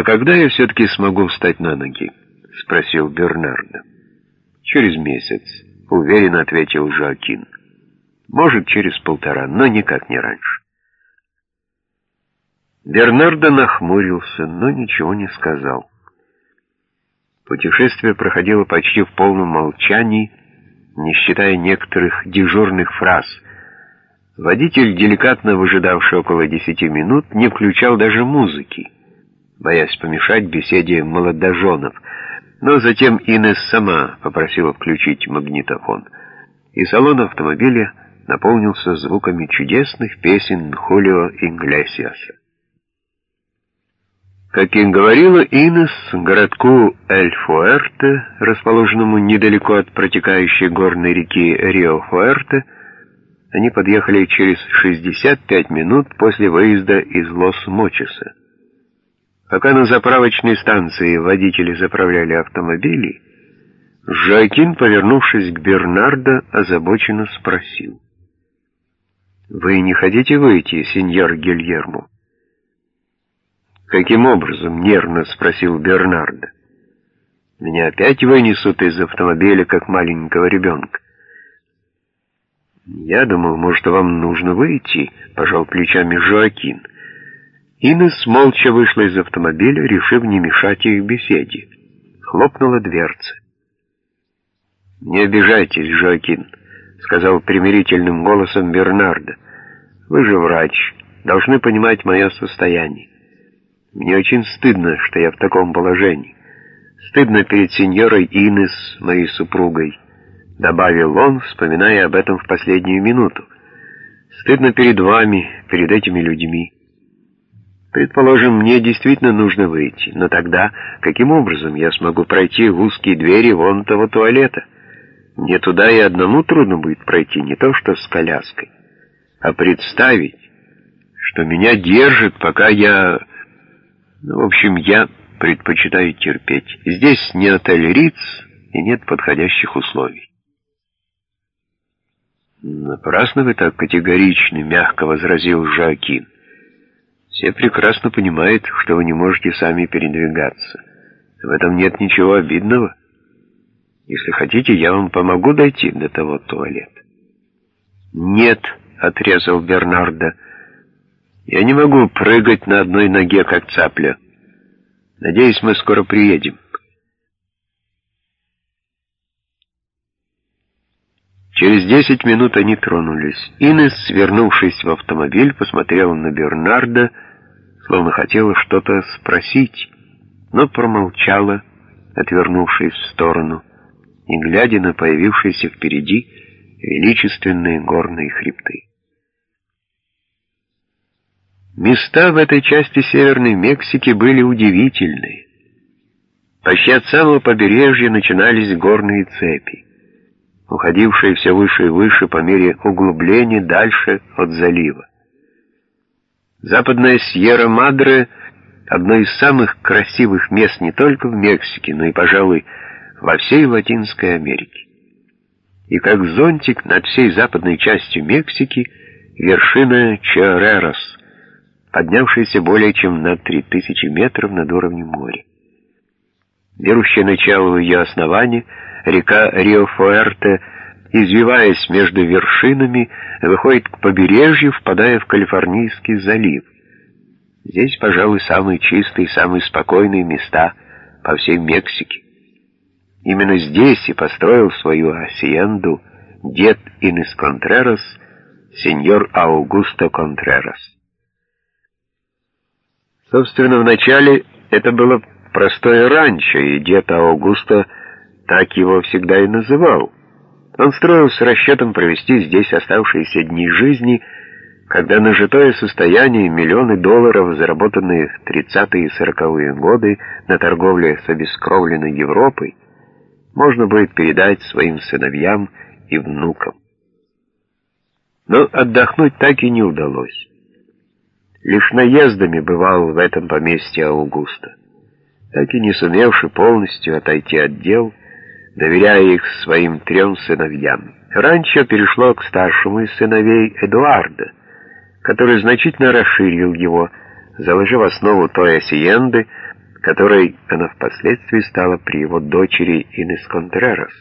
«А когда я все-таки смогу встать на ноги?» — спросил Бернардо. «Через месяц», — уверенно ответил Жоакин. «Может, через полтора, но никак не раньше». Бернардо нахмурился, но ничего не сказал. Путешествие проходило почти в полном молчании, не считая некоторых дежурных фраз. Водитель, деликатно выжидавший около десяти минут, не включал даже музыки, боясь помешать беседе молодоженов, но затем Инесс сама попросила включить магнитофон, и салон автомобиля наполнился звуками чудесных песен Хулио Инглесиаса. Как и говорила Инес, городку Эль-Фуэрте, расположенному недалеко от протекающей горной реки Рио-Фуэрте, они подъехали через 65 минут после выезда из Лос-Мочеса. Пока на заправочной станции водители заправляли автомобили, Жоакин, повернувшись к Бернардо, озабоченно спросил. «Вы не хотите выйти, сеньор Гильермо?» «Каким образом?» — нервно спросил Бернардо. «Меня опять вынесут из автомобиля, как маленького ребенка». «Я думал, может, вам нужно выйти», — пожал плечами Жоакин. Инес молча вышла из автомобиля, решив не мешать их беседе. Хлопнула дверца. «Не обижайтесь, Жоакин», — сказал примирительным голосом Бернардо. «Вы же врач, должны понимать мое состояние. Мне очень стыдно, что я в таком положении. Стыдно перед сеньорой Инес, моей супругой», — добавил он, вспоминая об этом в последнюю минуту. «Стыдно перед вами, перед этими людьми». Предположим, мне действительно нужно выйти, но тогда каким образом я смогу пройти в узкие двери вон того туалета? Мне туда и одному трудно будет пройти, не то что с коляской. А представить, что меня держит, пока я... Ну, в общем, я предпочитаю терпеть. Здесь не отель Риц и нет подходящих условий. «Напрасно вы так категоричны», — мягко возразил Жоакин. Все прекрасно понимают, что вы не можете сами передвигаться. В этом нет ничего обидного. Если хотите, я вам помогу дойти до того туалета. Нет, отрезал Бернардо. Я не могу прыгать на одной ноге, как цапля. Надеюсь, мы скоро приедем. Через десять минут они тронулись. Инес, свернувшись в автомобиль, посмотрела на Бернарда, словно хотела что-то спросить, но промолчала, отвернувшись в сторону, и глядя на появившиеся впереди величественные горные хребты. Места в этой части Северной Мексики были удивительные. Почти от самого побережья начинались горные цепи уходившие все выше и выше по мере углубления дальше от залива. Западная Сьерра-Мадре — одно из самых красивых мест не только в Мексике, но и, пожалуй, во всей Латинской Америке. И как зонтик над всей западной частью Мексики вершина Чарерос, поднявшаяся более чем на 3000 метров над уровнем моря. Берущее начало ее основании — река Рио-Фуэрте, извиваясь между вершинами, выходит к побережью, впадая в Калифорнийский залив. Здесь, пожалуй, самые чистые, самые спокойные места по всей Мексике. Именно здесь и построил свою асиенду дед Инес Контрерас, сеньор Аугусто Контрерас. Собственно, вначале это было простое ранчо, и дед Аугусто так его всегда и называл. Он строил с расчетом провести здесь оставшиеся дни жизни, когда нажитое состояние миллионы долларов, заработанные в 30-е и 40-е годы на торговле с обескровленной Европой, можно будет передать своим сыновьям и внукам. Но отдохнуть так и не удалось. Лишь наездами бывал в этом поместье Аугуста, так и не сумевший полностью отойти от дел, доверяя их своим трем сыновьям. Ранчо перешло к старшему из сыновей Эдуарда, который значительно расширил его, заложив основу той осиенды, которой она впоследствии стала при его дочери Инес Контрерас.